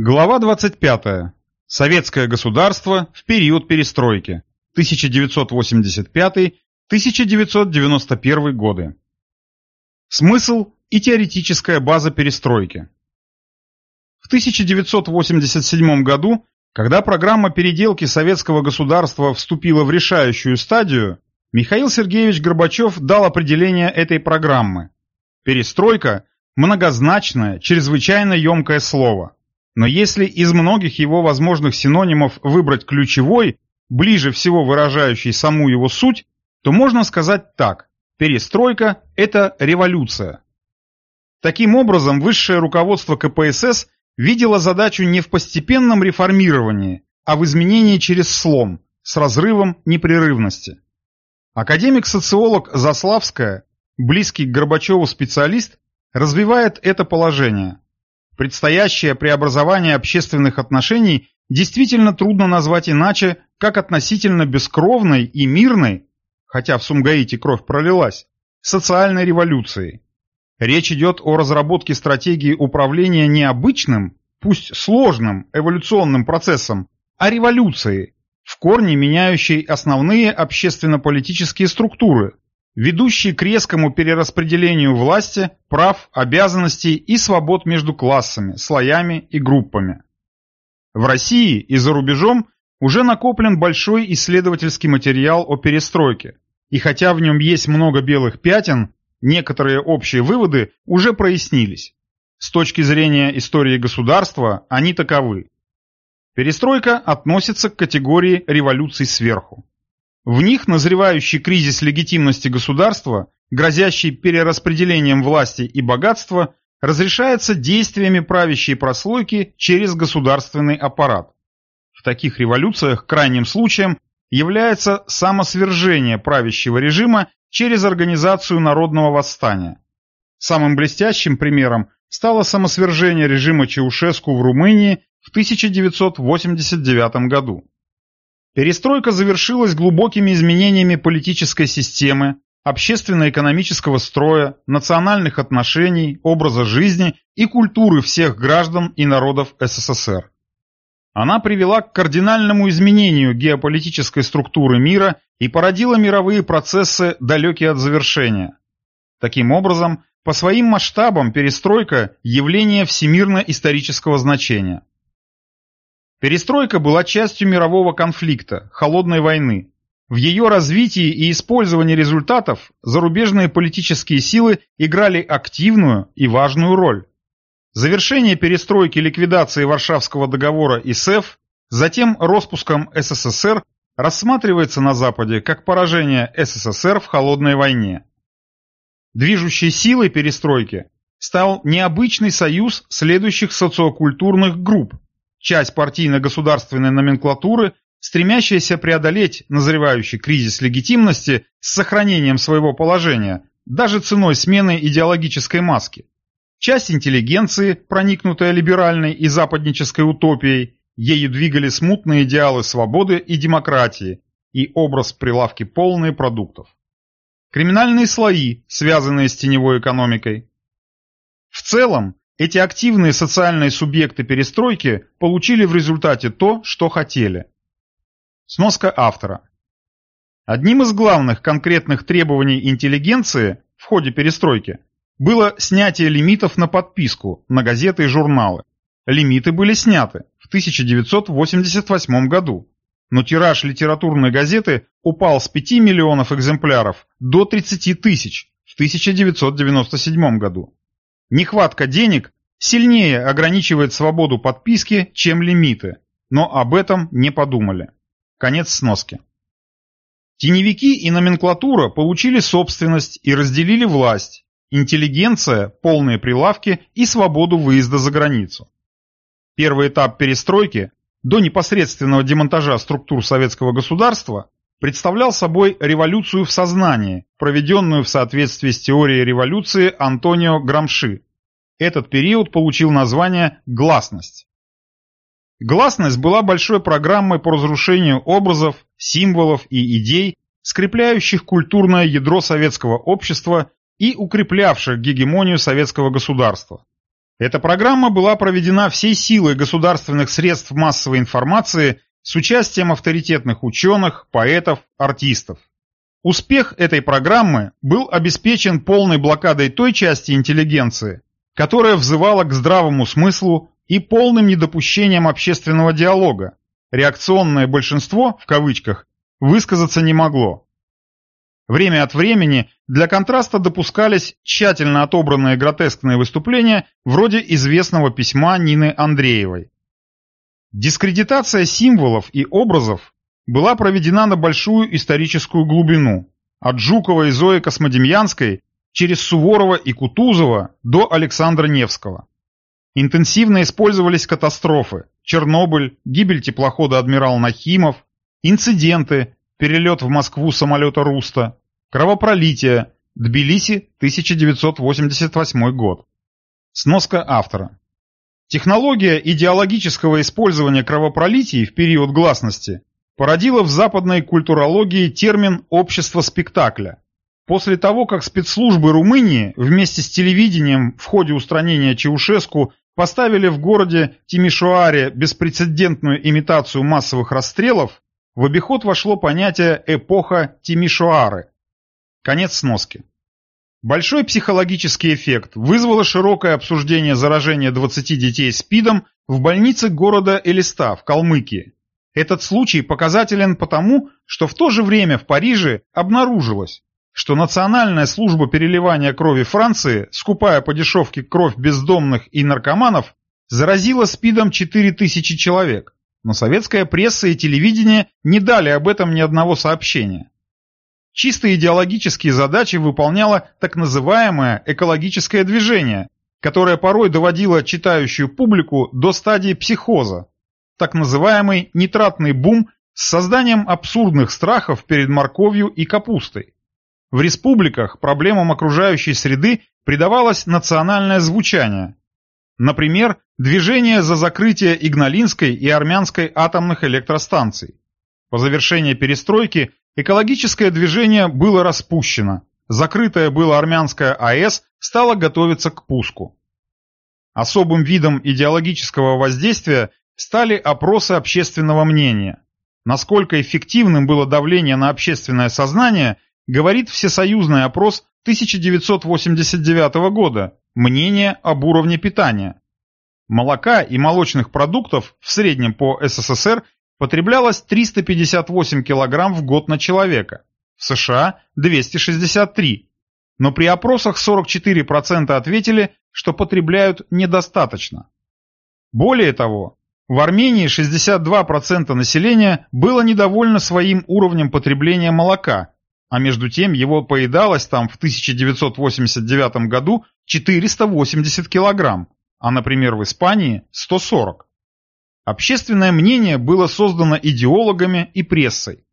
Глава 25. Советское государство в период перестройки. 1985-1991 годы. Смысл и теоретическая база перестройки. В 1987 году, когда программа переделки советского государства вступила в решающую стадию, Михаил Сергеевич Горбачев дал определение этой программы. Перестройка – многозначное, чрезвычайно емкое слово. Но если из многих его возможных синонимов выбрать ключевой, ближе всего выражающий саму его суть, то можно сказать так. Перестройка – это революция. Таким образом, высшее руководство КПСС видело задачу не в постепенном реформировании, а в изменении через слом, с разрывом непрерывности. Академик-социолог Заславская, близкий к Горбачеву специалист, развивает это положение. Предстоящее преобразование общественных отношений действительно трудно назвать иначе, как относительно бескровной и мирной, хотя в Сумгаите кровь пролилась, социальной революцией. Речь идет о разработке стратегии управления не обычным, пусть сложным эволюционным процессом, а революцией, в корне меняющей основные общественно-политические структуры, ведущие к резкому перераспределению власти, прав, обязанностей и свобод между классами, слоями и группами. В России и за рубежом уже накоплен большой исследовательский материал о перестройке, и хотя в нем есть много белых пятен, некоторые общие выводы уже прояснились. С точки зрения истории государства они таковы. Перестройка относится к категории революций сверху. В них назревающий кризис легитимности государства, грозящий перераспределением власти и богатства, разрешается действиями правящей прослойки через государственный аппарат. В таких революциях крайним случаем является самосвержение правящего режима через организацию народного восстания. Самым блестящим примером стало самосвержение режима Чаушеску в Румынии в 1989 году. Перестройка завершилась глубокими изменениями политической системы, общественно-экономического строя, национальных отношений, образа жизни и культуры всех граждан и народов СССР. Она привела к кардинальному изменению геополитической структуры мира и породила мировые процессы, далекие от завершения. Таким образом, по своим масштабам перестройка – явление всемирно-исторического значения. Перестройка была частью мирового конфликта, холодной войны. В ее развитии и использовании результатов зарубежные политические силы играли активную и важную роль. Завершение перестройки ликвидации Варшавского договора и СЭФ, затем распуском СССР, рассматривается на Западе как поражение СССР в холодной войне. Движущей силой перестройки стал необычный союз следующих социокультурных групп, часть партийно-государственной номенклатуры, стремящаяся преодолеть назревающий кризис легитимности с сохранением своего положения, даже ценой смены идеологической маски. Часть интеллигенции, проникнутая либеральной и западнической утопией, ею двигали смутные идеалы свободы и демократии и образ прилавки полные продуктов. Криминальные слои, связанные с теневой экономикой. В целом, эти активные социальные субъекты перестройки получили в результате то, что хотели. Сноска автора. Одним из главных конкретных требований интеллигенции в ходе перестройки было снятие лимитов на подписку на газеты и журналы. Лимиты были сняты в 1988 году, но тираж литературной газеты упал с 5 миллионов экземпляров до 30 тысяч в 1997 году. Нехватка денег сильнее ограничивает свободу подписки, чем лимиты, но об этом не подумали. Конец сноски. Теневики и номенклатура получили собственность и разделили власть, интеллигенция, полные прилавки и свободу выезда за границу. Первый этап перестройки, до непосредственного демонтажа структур советского государства, представлял собой революцию в сознании, проведенную в соответствии с теорией революции Антонио Грамши. Этот период получил название «гласность». Гласность была большой программой по разрушению образов, символов и идей, скрепляющих культурное ядро советского общества и укреплявших гегемонию советского государства. Эта программа была проведена всей силой государственных средств массовой информации с участием авторитетных ученых, поэтов, артистов. Успех этой программы был обеспечен полной блокадой той части интеллигенции, которая взывала к здравому смыслу и полным недопущением общественного диалога. Реакционное большинство, в кавычках, высказаться не могло. Время от времени для контраста допускались тщательно отобранные гротескные выступления вроде известного письма Нины Андреевой. Дискредитация символов и образов была проведена на большую историческую глубину, от Жукова и Зои Космодемьянской через Суворова и Кутузова до Александра Невского. Интенсивно использовались катастрофы, Чернобыль, гибель теплохода «Адмирал Нахимов», инциденты, перелет в Москву самолета «Руста», кровопролитие, Тбилиси, 1988 год. Сноска автора. Технология идеологического использования кровопролитий в период гласности породила в западной культурологии термин «общество спектакля». После того, как спецслужбы Румынии вместе с телевидением в ходе устранения Чаушеску поставили в городе Тимишоаре беспрецедентную имитацию массовых расстрелов, в обиход вошло понятие «эпоха Тимишоары». Конец сноски. Большой психологический эффект вызвало широкое обсуждение заражения 20 детей СПИДом в больнице города Элиста в Калмыкии. Этот случай показателен потому, что в то же время в Париже обнаружилось, что Национальная служба переливания крови Франции, скупая по дешевке кровь бездомных и наркоманов, заразила СПИДом 4000 человек, но советская пресса и телевидение не дали об этом ни одного сообщения. Чисто идеологические задачи выполняло так называемое экологическое движение, которое порой доводило читающую публику до стадии психоза, так называемый нитратный бум с созданием абсурдных страхов перед морковью и капустой. В республиках проблемам окружающей среды придавалось национальное звучание. Например, движение за закрытие Игналинской и Армянской атомных электростанций. По завершении перестройки Экологическое движение было распущено, закрытая была армянская АЭС стала готовиться к пуску. Особым видом идеологического воздействия стали опросы общественного мнения. Насколько эффективным было давление на общественное сознание, говорит всесоюзный опрос 1989 года «Мнение об уровне питания». Молока и молочных продуктов в среднем по СССР потреблялось 358 кг в год на человека, в США 263, но при опросах 44% ответили, что потребляют недостаточно. Более того, в Армении 62% населения было недовольно своим уровнем потребления молока, а между тем его поедалось там в 1989 году 480 килограмм, а, например, в Испании 140. Общественное мнение было создано идеологами и прессой.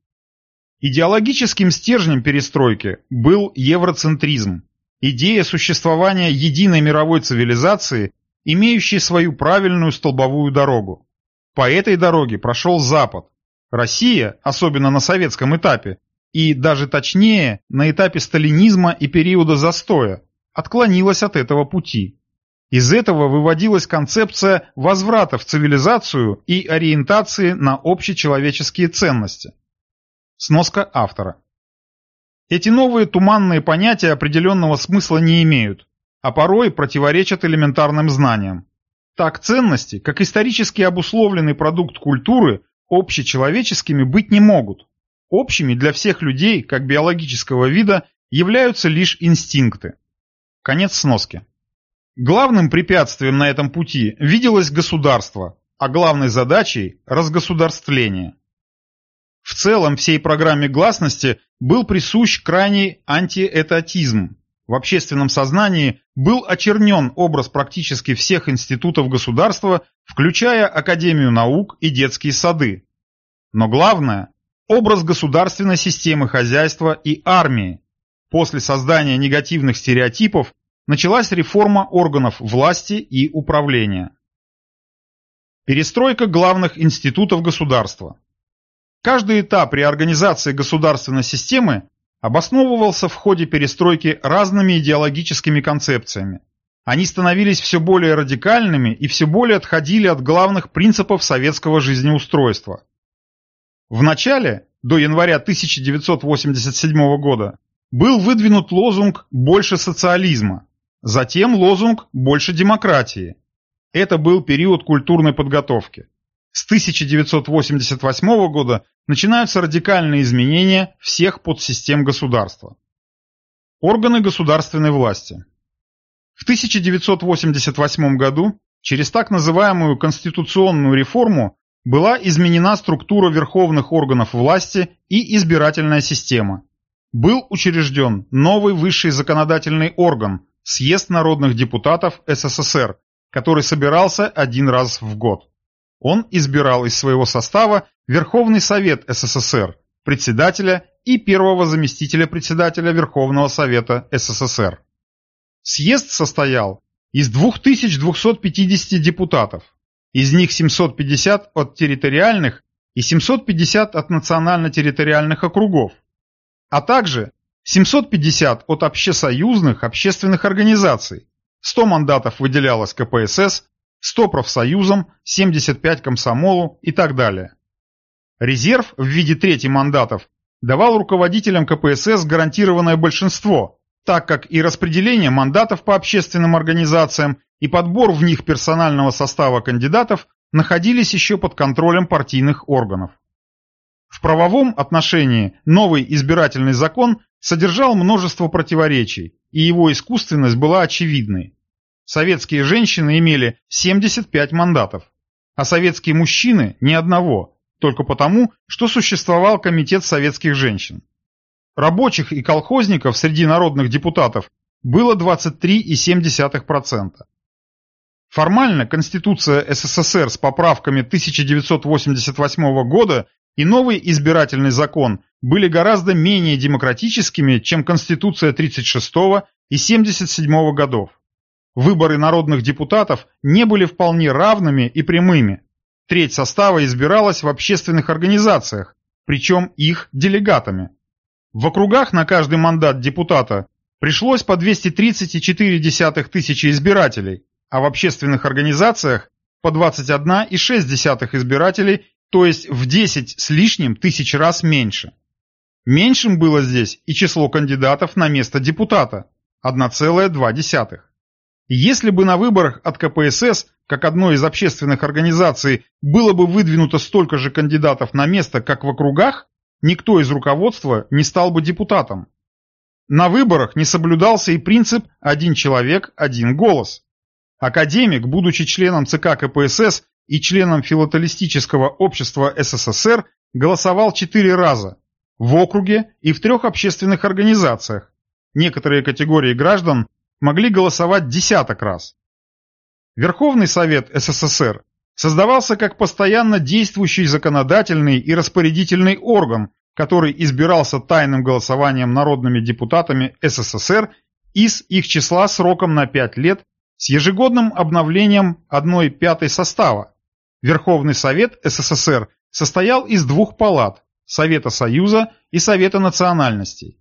Идеологическим стержнем перестройки был евроцентризм, идея существования единой мировой цивилизации, имеющей свою правильную столбовую дорогу. По этой дороге прошел Запад. Россия, особенно на советском этапе, и даже точнее, на этапе сталинизма и периода застоя, отклонилась от этого пути. Из этого выводилась концепция возврата в цивилизацию и ориентации на общечеловеческие ценности. Сноска автора. Эти новые туманные понятия определенного смысла не имеют, а порой противоречат элементарным знаниям. Так ценности, как исторически обусловленный продукт культуры, общечеловеческими быть не могут. Общими для всех людей, как биологического вида, являются лишь инстинкты. Конец сноски. Главным препятствием на этом пути виделось государство, а главной задачей – разгосударствление. В целом всей программе гласности был присущ крайний антиэтатизм. В общественном сознании был очернен образ практически всех институтов государства, включая Академию наук и детские сады. Но главное – образ государственной системы хозяйства и армии. После создания негативных стереотипов началась реформа органов власти и управления. Перестройка главных институтов государства. Каждый этап реорганизации государственной системы обосновывался в ходе перестройки разными идеологическими концепциями. они становились все более радикальными и все более отходили от главных принципов советского жизнеустройства. В начале, до января 1987 года, был выдвинут лозунг «больше социализма», затем лозунг «больше демократии». Это был период культурной подготовки. С 1988 года начинаются радикальные изменения всех подсистем государства. Органы государственной власти. В 1988 году через так называемую конституционную реформу была изменена структура верховных органов власти и избирательная система. Был учрежден новый высший законодательный орган – Съезд народных депутатов СССР, который собирался один раз в год. Он избирал из своего состава Верховный Совет СССР, председателя и первого заместителя председателя Верховного Совета СССР. Съезд состоял из 2250 депутатов, из них 750 от территориальных и 750 от национально-территориальных округов, а также 750 от общесоюзных общественных организаций, 100 мандатов выделялось КПСС, 100 профсоюзам, 75 комсомолу и так далее. Резерв в виде трети мандатов давал руководителям КПСС гарантированное большинство, так как и распределение мандатов по общественным организациям и подбор в них персонального состава кандидатов находились еще под контролем партийных органов. В правовом отношении новый избирательный закон содержал множество противоречий, и его искусственность была очевидной. Советские женщины имели 75 мандатов, а советские мужчины – ни одного, только потому, что существовал Комитет советских женщин. Рабочих и колхозников среди народных депутатов было 23,7%. Формально Конституция СССР с поправками 1988 года и новый избирательный закон были гораздо менее демократическими, чем Конституция 36 и 77 годов. Выборы народных депутатов не были вполне равными и прямыми. Треть состава избиралась в общественных организациях, причем их делегатами. В округах на каждый мандат депутата пришлось по 230,4 тысячи избирателей, а в общественных организациях по 21,6 избирателей, то есть в 10 с лишним тысяч раз меньше. Меньшим было здесь и число кандидатов на место депутата – 1,2. Если бы на выборах от КПСС, как одной из общественных организаций, было бы выдвинуто столько же кандидатов на место, как в округах, никто из руководства не стал бы депутатом. На выборах не соблюдался и принцип «один человек, один голос». Академик, будучи членом ЦК КПСС и членом филателистического общества СССР, голосовал четыре раза – в округе и в трех общественных организациях. Некоторые категории граждан могли голосовать десяток раз. Верховный Совет СССР создавался как постоянно действующий законодательный и распорядительный орган, который избирался тайным голосованием народными депутатами СССР из их числа сроком на 5 лет с ежегодным обновлением 1 пятой состава. Верховный Совет СССР состоял из двух палат – Совета Союза и Совета национальностей.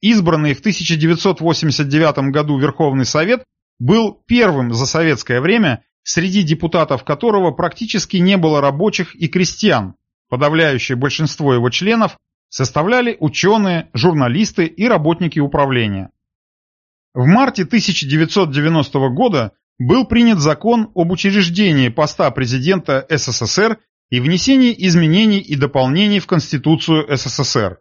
Избранный в 1989 году Верховный Совет был первым за советское время, среди депутатов которого практически не было рабочих и крестьян. Подавляющее большинство его членов составляли ученые, журналисты и работники управления. В марте 1990 года был принят закон об учреждении поста президента СССР и внесении изменений и дополнений в Конституцию СССР.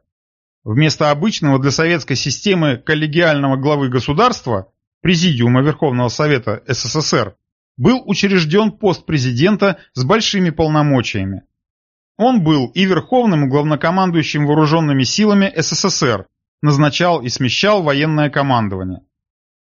Вместо обычного для советской системы коллегиального главы государства, Президиума Верховного Совета СССР, был учрежден пост президента с большими полномочиями. Он был и верховным главнокомандующим вооруженными силами СССР, назначал и смещал военное командование.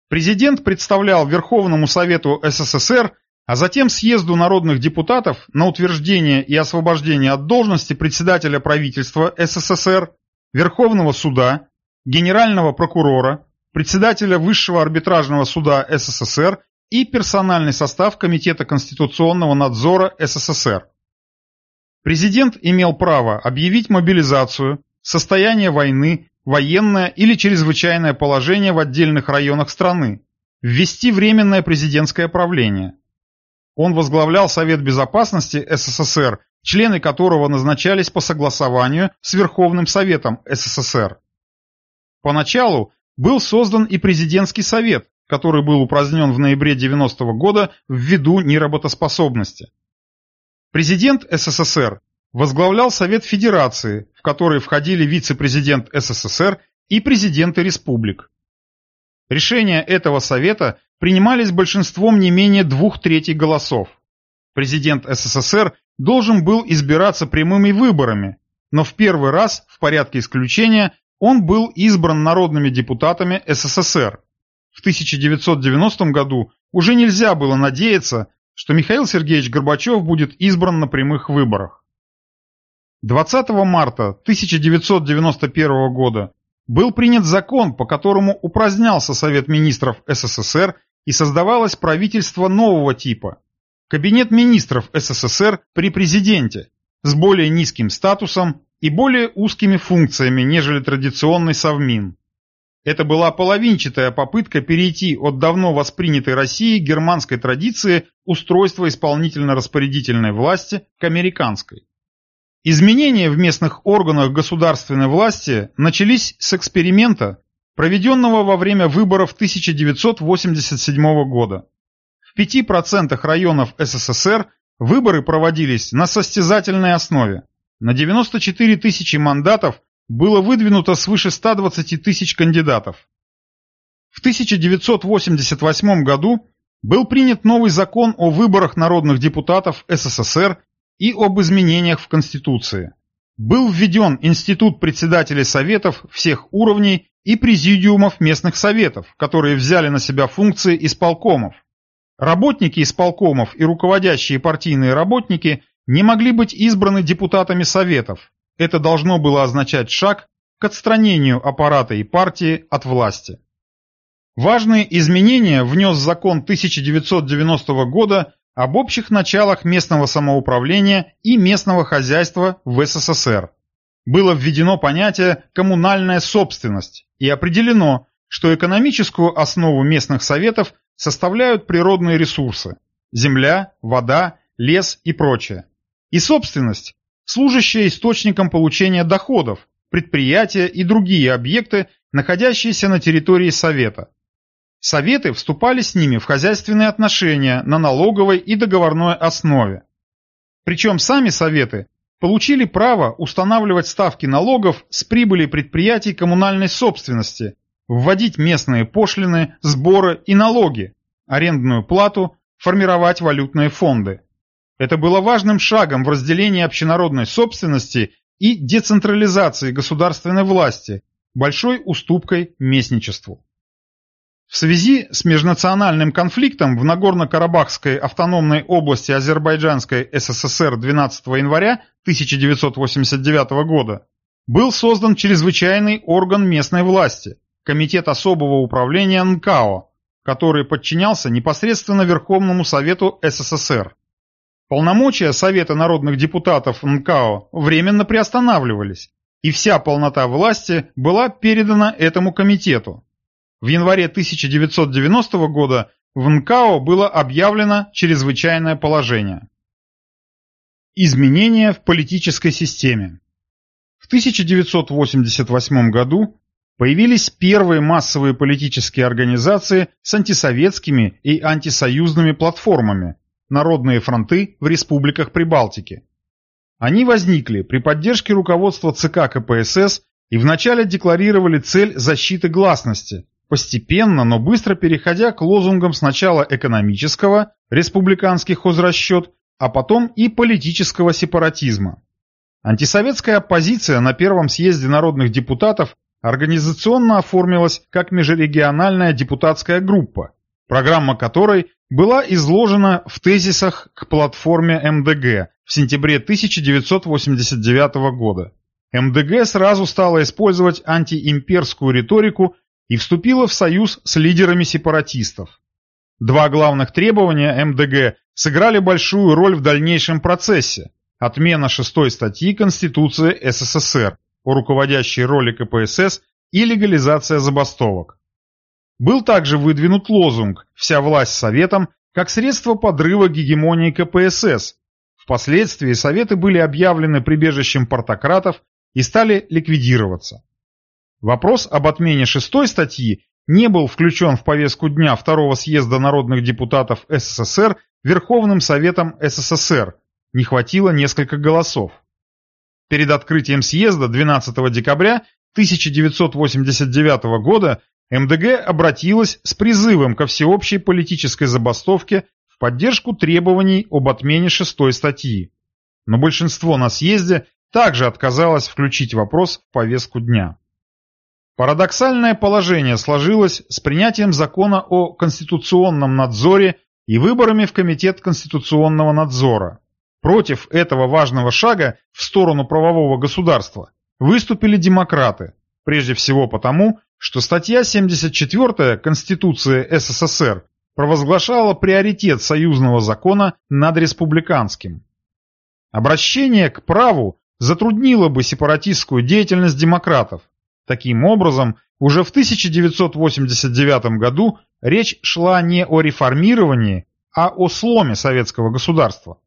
Президент представлял Верховному Совету СССР, а затем съезду народных депутатов на утверждение и освобождение от должности председателя правительства СССР, Верховного суда, Генерального прокурора, председателя Высшего арбитражного суда СССР и персональный состав Комитета конституционного надзора СССР. Президент имел право объявить мобилизацию, состояние войны, военное или чрезвычайное положение в отдельных районах страны, ввести Временное президентское правление. Он возглавлял Совет Безопасности СССР, члены которого назначались по согласованию с Верховным Советом СССР. Поначалу был создан и президентский совет, который был упразднен в ноябре 90 -го года ввиду неработоспособности. Президент СССР возглавлял Совет Федерации, в который входили вице-президент СССР и президенты республик. Решения этого Совета принимались большинством не менее двух третей голосов. Президент СССР должен был избираться прямыми выборами, но в первый раз, в порядке исключения, он был избран народными депутатами СССР. В 1990 году уже нельзя было надеяться, что Михаил Сергеевич Горбачев будет избран на прямых выборах. 20 марта 1991 года был принят закон, по которому упразднялся Совет министров СССР и создавалось правительство нового типа – Кабинет министров СССР при президенте с более низким статусом и более узкими функциями, нежели традиционный Совмин. Это была половинчатая попытка перейти от давно воспринятой России германской традиции устройства исполнительно-распорядительной власти к американской. Изменения в местных органах государственной власти начались с эксперимента, проведенного во время выборов 1987 года. В 5% районов СССР выборы проводились на состязательной основе. На 94 тысячи мандатов было выдвинуто свыше 120 тысяч кандидатов. В 1988 году был принят новый закон о выборах народных депутатов СССР и об изменениях в Конституции. Был введен институт председателей советов всех уровней и президиумов местных советов, которые взяли на себя функции исполкомов. Работники исполкомов и руководящие партийные работники не могли быть избраны депутатами Советов. Это должно было означать шаг к отстранению аппарата и партии от власти. Важные изменения внес закон 1990 года об общих началах местного самоуправления и местного хозяйства в СССР. Было введено понятие «коммунальная собственность» и определено, что экономическую основу местных советов составляют природные ресурсы – земля, вода, лес и прочее и собственность, служащая источником получения доходов, предприятия и другие объекты, находящиеся на территории Совета. Советы вступали с ними в хозяйственные отношения на налоговой и договорной основе. Причем сами Советы получили право устанавливать ставки налогов с прибыли предприятий коммунальной собственности, вводить местные пошлины, сборы и налоги, арендную плату, формировать валютные фонды. Это было важным шагом в разделении общенародной собственности и децентрализации государственной власти, большой уступкой местничеству. В связи с межнациональным конфликтом в Нагорно-Карабахской автономной области Азербайджанской СССР 12 января 1989 года был создан чрезвычайный орган местной власти – Комитет особого управления НКО, который подчинялся непосредственно Верховному Совету СССР. Полномочия Совета народных депутатов НКО временно приостанавливались, и вся полнота власти была передана этому комитету. В январе 1990 года в НКО было объявлено чрезвычайное положение. Изменения в политической системе В 1988 году появились первые массовые политические организации с антисоветскими и антисоюзными платформами, народные фронты в республиках Прибалтики. Они возникли при поддержке руководства ЦК КПСС и вначале декларировали цель защиты гласности, постепенно, но быстро переходя к лозунгам сначала экономического, республиканский хозрасчет, а потом и политического сепаратизма. Антисоветская оппозиция на первом съезде народных депутатов организационно оформилась как межрегиональная депутатская группа, программа которой была изложена в тезисах к платформе МДГ в сентябре 1989 года. МДГ сразу стала использовать антиимперскую риторику и вступила в союз с лидерами сепаратистов. Два главных требования МДГ сыграли большую роль в дальнейшем процессе. Отмена шестой статьи Конституции СССР о руководящей роли КПСС и легализация забастовок. был также выдвинут лозунг «Вся власть Советом» как средство подрыва гегемонии КПСС. Впоследствии Советы были объявлены прибежищем портократов и стали ликвидироваться. Вопрос об отмене шестой статьи не был включен в повестку дня Второго съезда народных депутатов СССР Верховным Советом СССР, не хватило несколько голосов. Перед открытием съезда 12 декабря 1989 года МДГ обратилась с призывом ко всеобщей политической забастовке в поддержку требований об отмене шестой статьи. Но большинство на съезде также отказалось включить вопрос в повестку дня. Парадоксальное положение сложилось с принятием закона о конституционном надзоре и выборами в Комитет конституционного надзора. Против этого важного шага в сторону правового государства выступили демократы, прежде всего потому, что статья 74 Конституции СССР провозглашала приоритет союзного закона над республиканским. Обращение к праву затруднило бы сепаратистскую деятельность демократов. Таким образом, уже в 1989 году речь шла не о реформировании, а о сломе советского государства.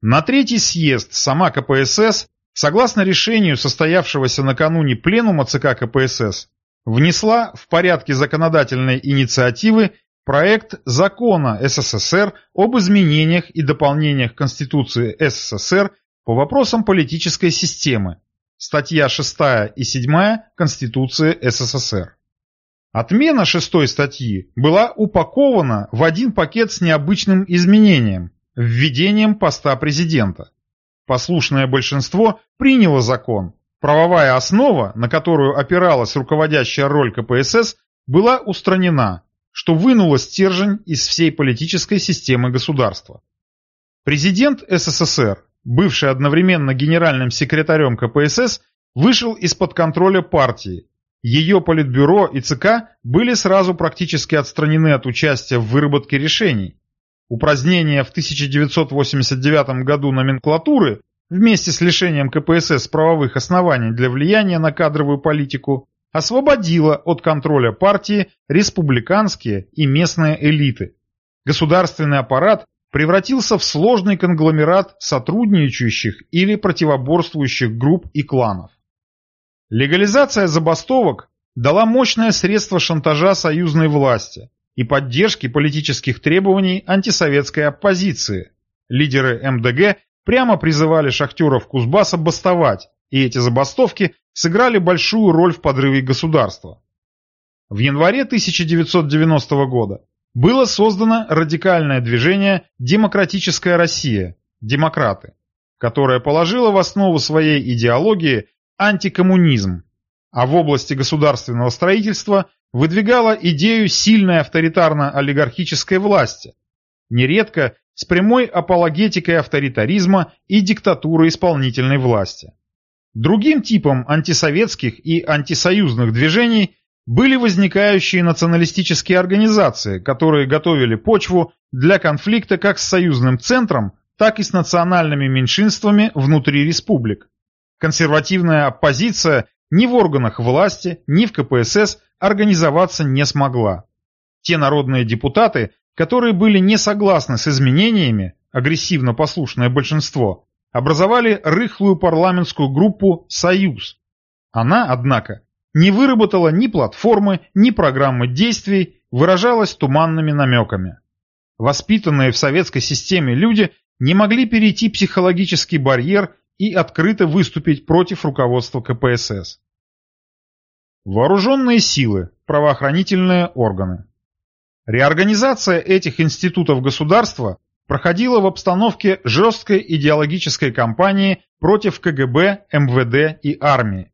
На третий съезд сама КПСС, согласно решению состоявшегося накануне пленума ЦК КПСС, внесла в порядке законодательной инициативы проект закона СССР об изменениях и дополнениях Конституции СССР по вопросам политической системы, статья 6 и 7 Конституции СССР. Отмена шестой статьи была упакована в один пакет с необычным изменением – введением поста президента. Послушное большинство приняло закон, Правовая основа, на которую опиралась руководящая роль КПСС, была устранена, что вынуло стержень из всей политической системы государства. Президент СССР, бывший одновременно генеральным секретарем КПСС, вышел из-под контроля партии. Ее политбюро и ЦК были сразу практически отстранены от участия в выработке решений. Упразднение в 1989 году номенклатуры вместе с лишением КПСС правовых оснований для влияния на кадровую политику, освободила от контроля партии республиканские и местные элиты. Государственный аппарат превратился в сложный конгломерат сотрудничающих или противоборствующих групп и кланов. Легализация забастовок дала мощное средство шантажа союзной власти и поддержки политических требований антисоветской оппозиции. Лидеры МДГ прямо призывали шахтеров Кузбасса бастовать, и эти забастовки сыграли большую роль в подрыве государства. В январе 1990 года было создано радикальное движение «Демократическая Россия» – «Демократы», которое положило в основу своей идеологии антикоммунизм, а в области государственного строительства выдвигало идею сильной авторитарно-олигархической власти, нередко с прямой апологетикой авторитаризма и диктатуры исполнительной власти. Другим типом антисоветских и антисоюзных движений были возникающие националистические организации, которые готовили почву для конфликта как с союзным центром, так и с национальными меньшинствами внутри республик. Консервативная оппозиция ни в органах власти, ни в КПСС организоваться не смогла. Те народные депутаты, которые были не согласны с изменениями, агрессивно послушное большинство, образовали рыхлую парламентскую группу «Союз». Она, однако, не выработала ни платформы, ни программы действий, выражалась туманными намеками. Воспитанные в советской системе люди не могли перейти психологический барьер и открыто выступить против руководства КПСС. Вооруженные силы, правоохранительные органы. Реорганизация этих институтов государства проходила в обстановке жесткой идеологической кампании против КГБ, МВД и армии.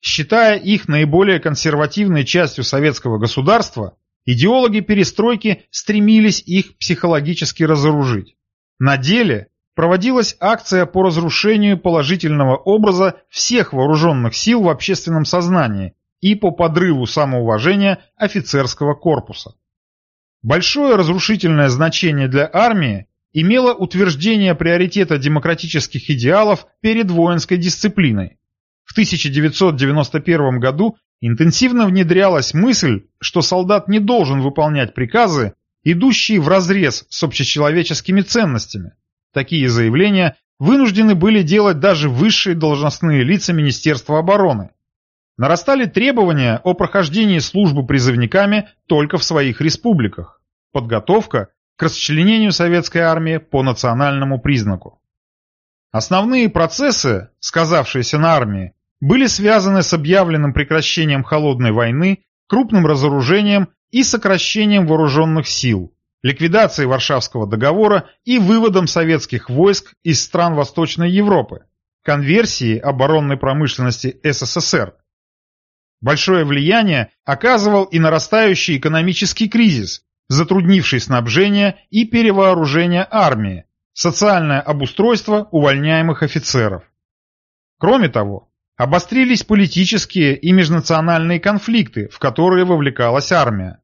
Считая их наиболее консервативной частью советского государства, идеологи перестройки стремились их психологически разоружить. На деле проводилась акция по разрушению положительного образа всех вооруженных сил в общественном сознании и по подрыву самоуважения офицерского корпуса. Большое разрушительное значение для армии имело утверждение приоритета демократических идеалов перед воинской дисциплиной. В 1991 году интенсивно внедрялась мысль, что солдат не должен выполнять приказы, идущие вразрез с общечеловеческими ценностями. Такие заявления вынуждены были делать даже высшие должностные лица Министерства обороны. Нарастали требования о прохождении службы призывниками только в своих республиках. Подготовка к расчленению советской армии по национальному признаку. Основные процессы, сказавшиеся на армии, были связаны с объявленным прекращением холодной войны, крупным разоружением и сокращением вооруженных сил, ликвидацией Варшавского договора и выводом советских войск из стран Восточной Европы, конверсией оборонной промышленности СССР. Большое влияние оказывал и нарастающий экономический кризис, затруднивший снабжение и перевооружение армии, социальное обустройство увольняемых офицеров. Кроме того, обострились политические и межнациональные конфликты, в которые вовлекалась армия.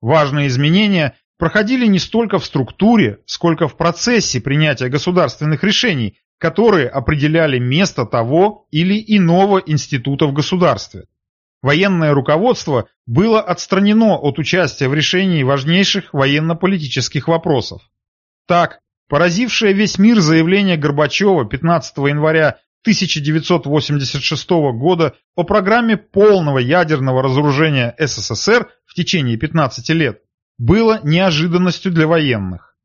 Важные изменения проходили не столько в структуре, сколько в процессе принятия государственных решений, которые определяли место того или иного института в государстве. Военное руководство было отстранено от участия в решении важнейших военно-политических вопросов. Так, поразившее весь мир заявление Горбачева 15 января 1986 года о программе полного ядерного разоружения СССР в течение 15 лет было неожиданностью для военных.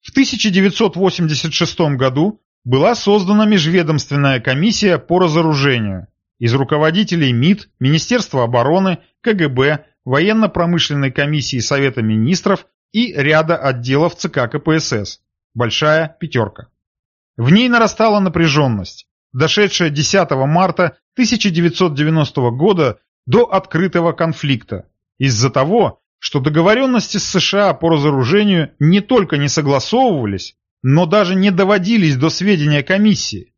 В 1986 году была создана Межведомственная комиссия по разоружению из руководителей МИД, Министерства обороны, КГБ, Военно-промышленной комиссии Совета министров и ряда отделов ЦК КПСС. Большая пятерка. В ней нарастала напряженность, дошедшая 10 марта 1990 года до открытого конфликта, из-за того, что договоренности с США по разоружению не только не согласовывались, но даже не доводились до сведения комиссии.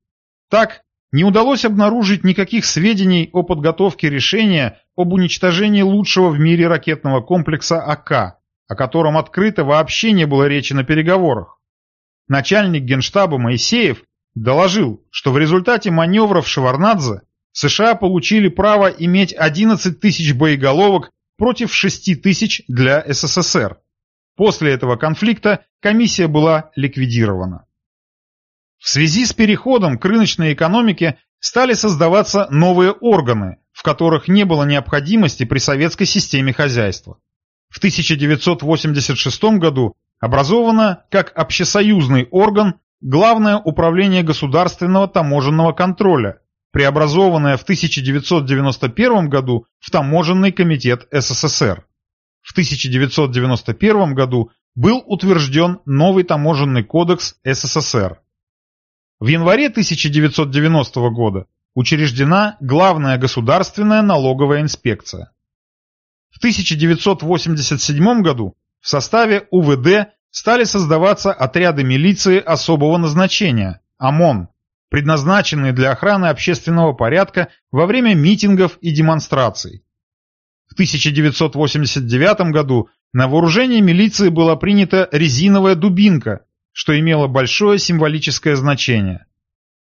Так, не удалось обнаружить никаких сведений о подготовке решения об уничтожении лучшего в мире ракетного комплекса АК, о котором открыто вообще не было речи на переговорах. Начальник генштаба Моисеев доложил, что в результате маневров Шеварнадзе США получили право иметь 11 тысяч боеголовок против 6 тысяч для СССР. После этого конфликта комиссия была ликвидирована. В связи с переходом к рыночной экономике стали создаваться новые органы, в которых не было необходимости при советской системе хозяйства. В 1986 году образовано как общесоюзный орган Главное управление государственного таможенного контроля, преобразованное в 1991 году в Таможенный комитет СССР. В 1991 году был утвержден новый таможенный кодекс СССР. В январе 1990 года учреждена Главная государственная налоговая инспекция. В 1987 году в составе УВД стали создаваться отряды милиции особого назначения – ОМОН, предназначенные для охраны общественного порядка во время митингов и демонстраций. В 1989 году на вооружение милиции была принята резиновая дубинка, что имело большое символическое значение.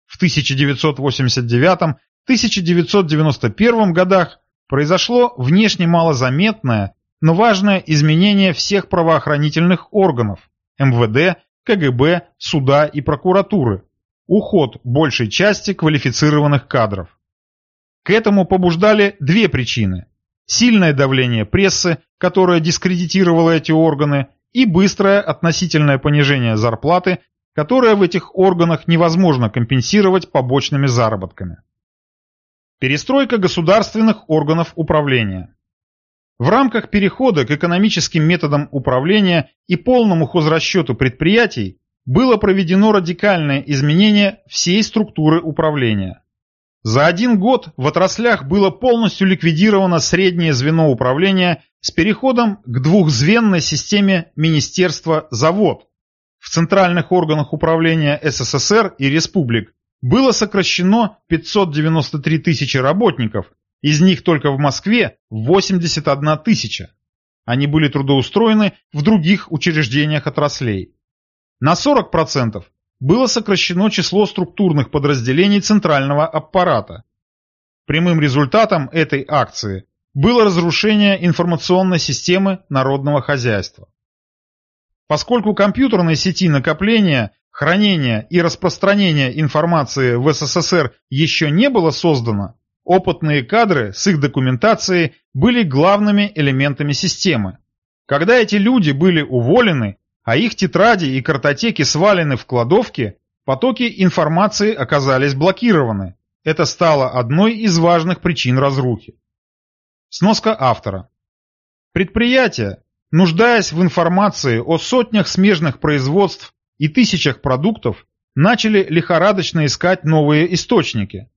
В 1989-1991 годах произошло внешне малозаметное, но важное изменение всех правоохранительных органов – МВД, КГБ, суда и прокуратуры, уход большей части квалифицированных кадров. К этому побуждали две причины – сильное давление прессы, которое дискредитировало эти органы, и быстрое относительное понижение зарплаты, которое в этих органах невозможно компенсировать побочными заработками. Перестройка государственных органов управления. В рамках перехода к экономическим методам управления и полному хозрасчету предприятий было проведено радикальное изменение всей структуры управления. За один год в отраслях было полностью ликвидировано среднее звено управления с переходом к двухзвенной системе Министерства-Завод. В центральных органах управления СССР и республик было сокращено 593 тысячи работников, из них только в Москве 81 тысяча. Они были трудоустроены в других учреждениях отраслей. На 40% было сокращено число структурных подразделений центрального аппарата. Прямым результатом этой акции было разрушение информационной системы народного хозяйства. Поскольку компьютерной сети накопления, хранения и распространения информации в СССР еще не было создано, опытные кадры с их документацией были главными элементами системы. Когда эти люди были уволены, а их тетради и картотеки свалены в кладовки, потоки информации оказались блокированы. Это стало одной из важных причин разрухи. Сноска автора. Предприятия, нуждаясь в информации о сотнях смежных производств и тысячах продуктов, начали лихорадочно искать новые источники.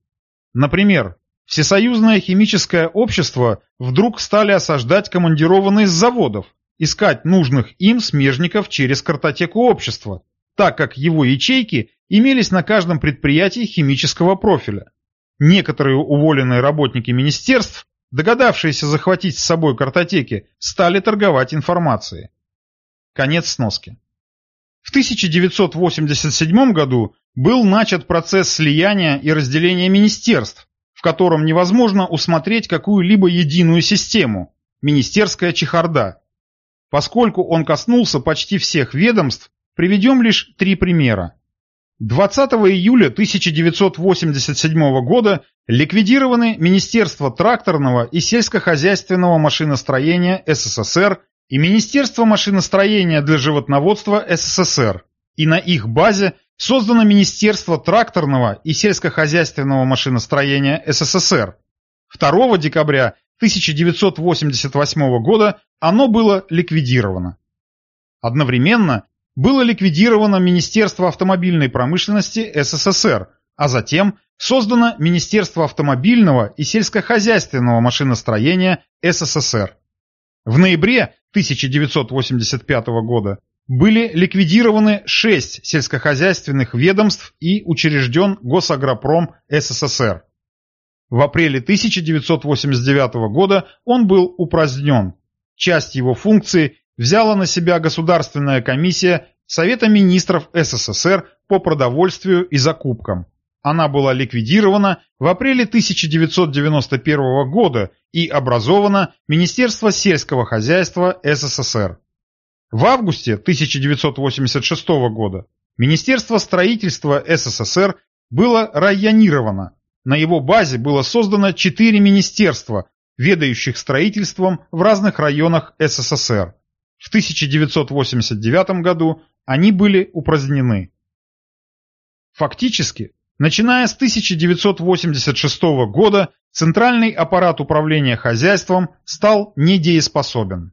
Например, Всесоюзное химическое общество вдруг стали осаждать командированные с заводов, искать нужных им смежников через картотеку общества, так как его ячейки имелись на каждом предприятии химического профиля. Некоторые уволенные работники министерств, догадавшиеся захватить с собой картотеки, стали торговать информацией. Конец сноски. В 1987 году был начат процесс слияния и разделения министерств, котором невозможно усмотреть какую-либо единую систему – министерская чехарда. Поскольку он коснулся почти всех ведомств, приведем лишь три примера. 20 июля 1987 года ликвидированы Министерство тракторного и сельскохозяйственного машиностроения СССР и Министерство машиностроения для животноводства СССР, и на их базе создано Министерство тракторного и сельскохозяйственного машиностроения СССР. 2 декабря 1988 года оно было ликвидировано. Одновременно было ликвидировано Министерство автомобильной промышленности СССР, а затем создано Министерство автомобильного и сельскохозяйственного машиностроения СССР. В ноябре 1985 года были ликвидированы шесть сельскохозяйственных ведомств и учрежден Госагропром СССР. В апреле 1989 года он был упразднен. Часть его функций взяла на себя Государственная комиссия Совета министров СССР по продовольствию и закупкам. Она была ликвидирована в апреле 1991 года и образована Министерство сельского хозяйства СССР. В августе 1986 года Министерство строительства СССР было районировано. На его базе было создано четыре министерства, ведающих строительством в разных районах СССР. В 1989 году они были упразднены. Фактически, начиная с 1986 года, центральный аппарат управления хозяйством стал недееспособен.